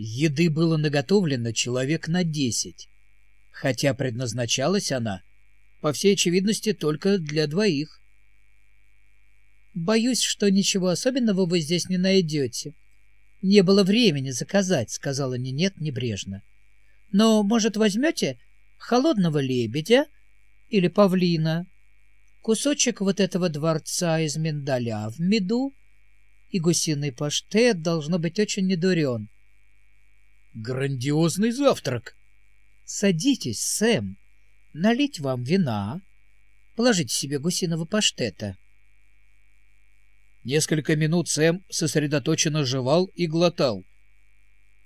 Еды было наготовлено человек на десять, хотя предназначалась она, по всей очевидности, только для двоих. «Боюсь, что ничего особенного вы здесь не найдете. Не было времени заказать», — сказала Нинет небрежно. «Но, может, возьмете холодного лебедя или павлина, кусочек вот этого дворца из миндаля в меду, и гусиный паштет должно быть очень недурен». Грандиозный завтрак. Садитесь, Сэм. Налить вам вина. Положите себе гусиного паштета. Несколько минут Сэм сосредоточенно жевал и глотал,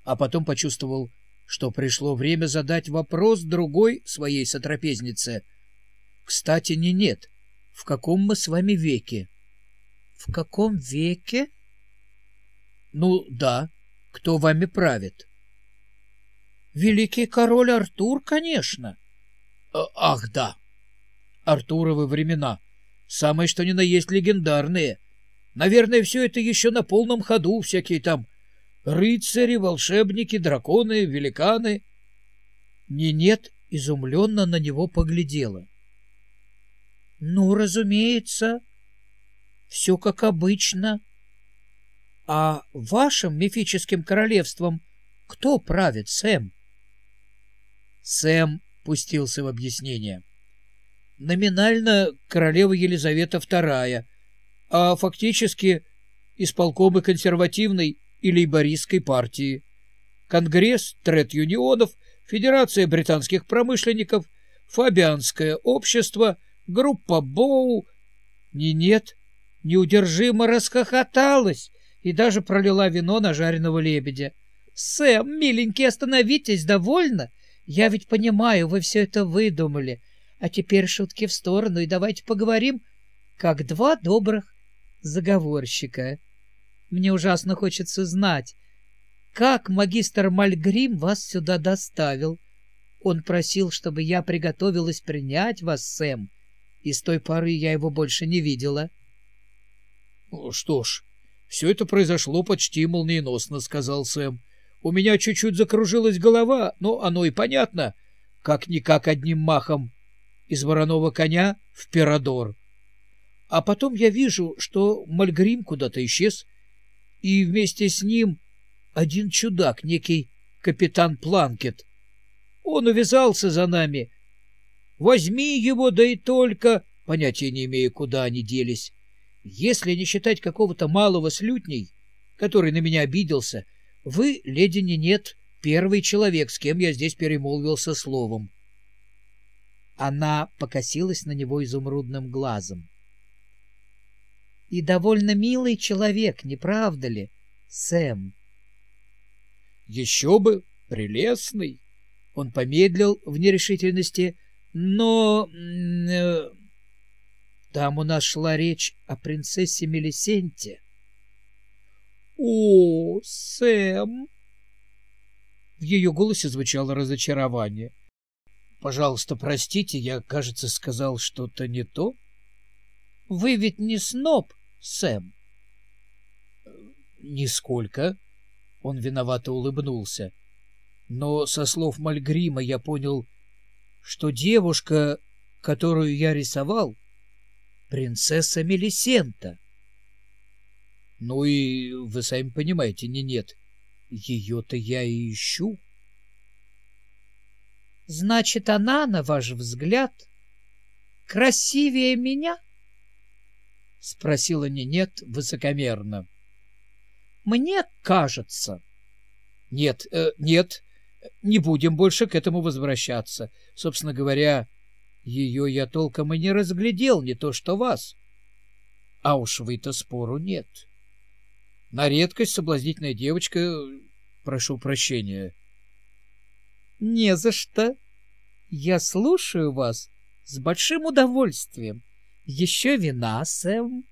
а потом почувствовал, что пришло время задать вопрос другой своей сотрапезнице. «Кстати, не нет. В каком мы с вами веке?» «В каком веке?» «Ну, да. Кто вами правит?» Великий король Артур, конечно. А, ах, да. Артуровы времена. Самые что ни на есть легендарные. Наверное, все это еще на полном ходу, всякие там рыцари, волшебники, драконы, великаны. Нинет изумленно на него поглядела. — Ну, разумеется, все как обычно. А вашим мифическим королевством кто правит, Сэм? — Сэм пустился в объяснение. Номинально королева Елизавета II, а фактически исполкомы консервативной и лейбористской партии. Конгресс тред-юнионов, Федерация британских промышленников, Фабианское общество, группа Боу. Не нет, неудержимо расхохоталась и даже пролила вино на жареного лебедя. «Сэм, миленький, остановитесь, довольно? Я ведь понимаю, вы все это выдумали. А теперь шутки в сторону, и давайте поговорим, как два добрых заговорщика. Мне ужасно хочется знать, как магистр Мальгрим вас сюда доставил. Он просил, чтобы я приготовилась принять вас, Сэм, и с той поры я его больше не видела. — Что ж, все это произошло почти молниеносно, — сказал Сэм. У меня чуть-чуть закружилась голова, но оно и понятно. Как-никак одним махом. Из вороного коня в пирадор. А потом я вижу, что Мальгрим куда-то исчез, и вместе с ним один чудак, некий капитан Планкет. Он увязался за нами. Возьми его, да и только... Понятия не имею, куда они делись. Если не считать какого-то малого слютней, который на меня обиделся, вы, леди Нинет, первый человек, с кем я здесь перемолвился словом. Она покосилась на него изумрудным глазом. — И довольно милый человек, не правда ли, Сэм? — Еще бы, прелестный. Он помедлил в нерешительности, но... Э, там у нас шла речь о принцессе Мелисенте. «О, Сэм!» В ее голосе звучало разочарование. «Пожалуйста, простите, я, кажется, сказал что-то не то». «Вы ведь не сноб, Сэм?» «Нисколько». Он виновато улыбнулся. Но со слов Мальгрима я понял, что девушка, которую я рисовал, принцесса Мелисента. Ну и вы сами понимаете, не нет. Ее-то я и ищу. Значит, она, на ваш взгляд, красивее меня? Спросила Нинет высокомерно. Мне кажется. Нет, э, нет, не будем больше к этому возвращаться. Собственно говоря, ее я толком и не разглядел, не то что вас. А уж вы-то спору нет. — на редкость соблазнительная девочка, прошу прощения. Не за что. Я слушаю вас с большим удовольствием. Еще вина, Сэм.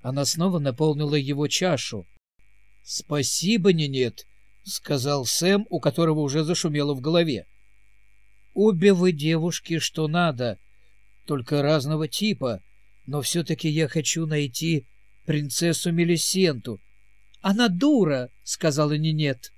Она снова наполнила его чашу. — Спасибо, Нинет, — сказал Сэм, у которого уже зашумело в голове. — Обе вы девушки, что надо, только разного типа, но все-таки я хочу найти принцессу Мелисенту, Она дура, сказала Нинет.